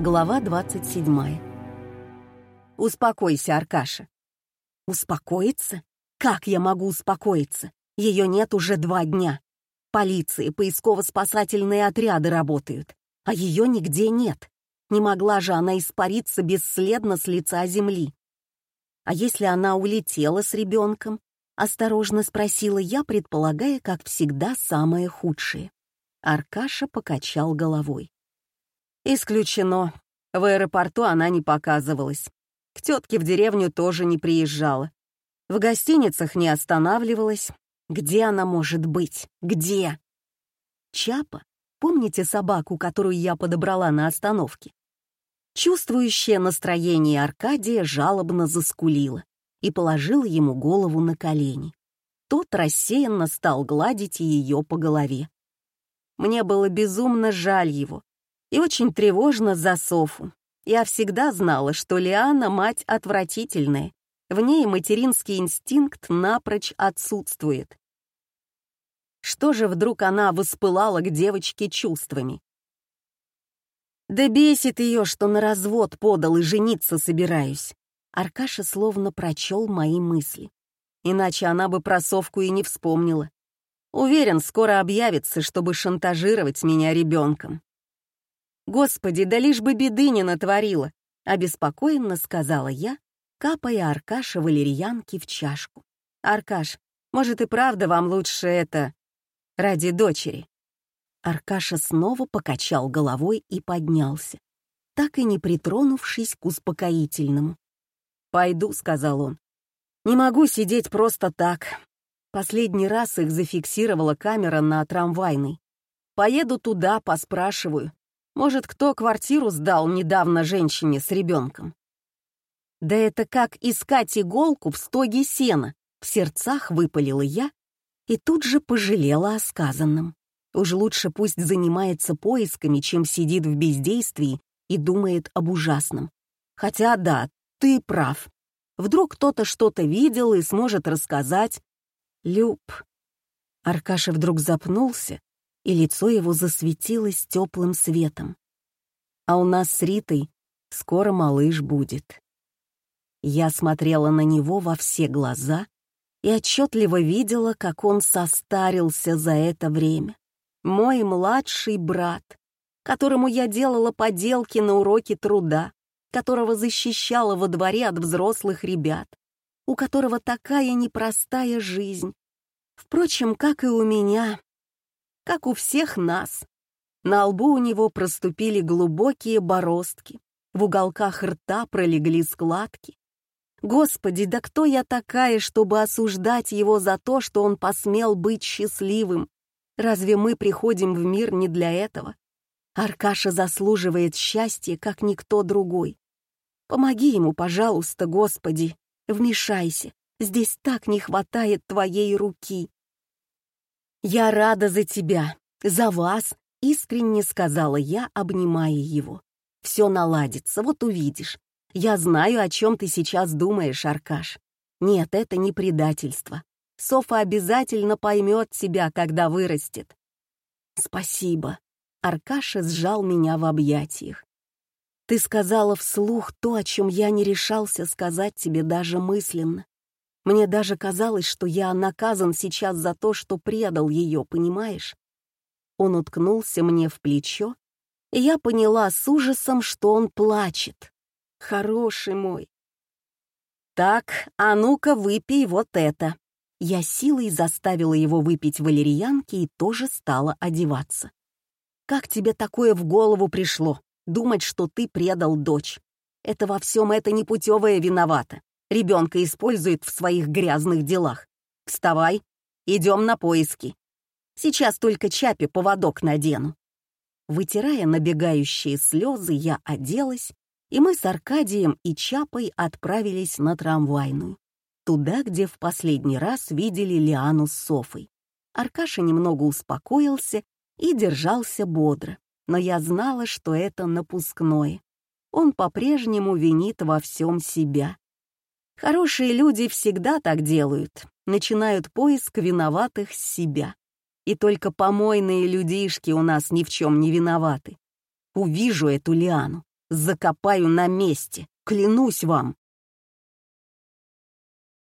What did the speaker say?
Глава 27. «Успокойся, Аркаша». «Успокоиться? Как я могу успокоиться? Ее нет уже два дня. Полиция, поисково-спасательные отряды работают, а ее нигде нет. Не могла же она испариться бесследно с лица земли. А если она улетела с ребенком? Осторожно спросила я, предполагая, как всегда, самое худшее. Аркаша покачал головой. Исключено. В аэропорту она не показывалась. К тетке в деревню тоже не приезжала. В гостиницах не останавливалась. Где она может быть? Где? Чапа? Помните собаку, которую я подобрала на остановке? Чувствующее настроение Аркадия жалобно заскулила и положила ему голову на колени. Тот рассеянно стал гладить ее по голове. Мне было безумно жаль его, и очень тревожно за Софу. Я всегда знала, что Лиана — мать отвратительная. В ней материнский инстинкт напрочь отсутствует. Что же вдруг она воспылала к девочке чувствами? Да бесит ее, что на развод подал и жениться собираюсь. Аркаша словно прочел мои мысли. Иначе она бы про Совку и не вспомнила. Уверен, скоро объявится, чтобы шантажировать меня ребенком. «Господи, да лишь бы беды не натворила!» — обеспокоенно сказала я, капая Аркаша валерьянки в чашку. «Аркаш, может и правда вам лучше это... ради дочери?» Аркаша снова покачал головой и поднялся, так и не притронувшись к успокоительному. «Пойду», — сказал он. «Не могу сидеть просто так. Последний раз их зафиксировала камера на трамвайной. Поеду туда, поспрашиваю. Может, кто квартиру сдал недавно женщине с ребенком? Да это как искать иголку в стоге сена, в сердцах выпалила я и тут же пожалела о сказанном. Уж лучше пусть занимается поисками, чем сидит в бездействии и думает об ужасном. Хотя да, ты прав. Вдруг кто-то что-то видел и сможет рассказать. Люб. Аркаша вдруг запнулся и лицо его засветилось теплым светом. А у нас с Ритой скоро малыш будет. Я смотрела на него во все глаза и отчетливо видела, как он состарился за это время. Мой младший брат, которому я делала поделки на уроке труда, которого защищала во дворе от взрослых ребят, у которого такая непростая жизнь. Впрочем, как и у меня, как у всех нас. На лбу у него проступили глубокие бороздки, в уголках рта пролегли складки. Господи, да кто я такая, чтобы осуждать его за то, что он посмел быть счастливым? Разве мы приходим в мир не для этого? Аркаша заслуживает счастья, как никто другой. Помоги ему, пожалуйста, Господи, вмешайся. Здесь так не хватает твоей руки. «Я рада за тебя, за вас», — искренне сказала я, обнимая его. «Все наладится, вот увидишь. Я знаю, о чем ты сейчас думаешь, Аркаш. Нет, это не предательство. Софа обязательно поймет тебя, когда вырастет». «Спасибо», — Аркаша сжал меня в объятиях. «Ты сказала вслух то, о чем я не решался сказать тебе даже мысленно. Мне даже казалось, что я наказан сейчас за то, что предал ее, понимаешь? Он уткнулся мне в плечо, и я поняла с ужасом, что он плачет. Хороший мой. Так, а ну-ка выпей вот это. Я силой заставила его выпить валерьянки и тоже стала одеваться. Как тебе такое в голову пришло? Думать, что ты предал дочь. Это во всем это непутевая виновата. Ребенка использует в своих грязных делах. Вставай, идем на поиски. Сейчас только Чапе поводок надену. Вытирая набегающие слезы, я оделась, и мы с Аркадием и Чапой отправились на трамвайную. Туда, где в последний раз видели Лиану с Софой. Аркаша немного успокоился и держался бодро, но я знала, что это напускное. Он по-прежнему винит во всем себя. Хорошие люди всегда так делают, начинают поиск виноватых с себя. И только помойные людишки у нас ни в чем не виноваты. Увижу эту Лиану, закопаю на месте, клянусь вам.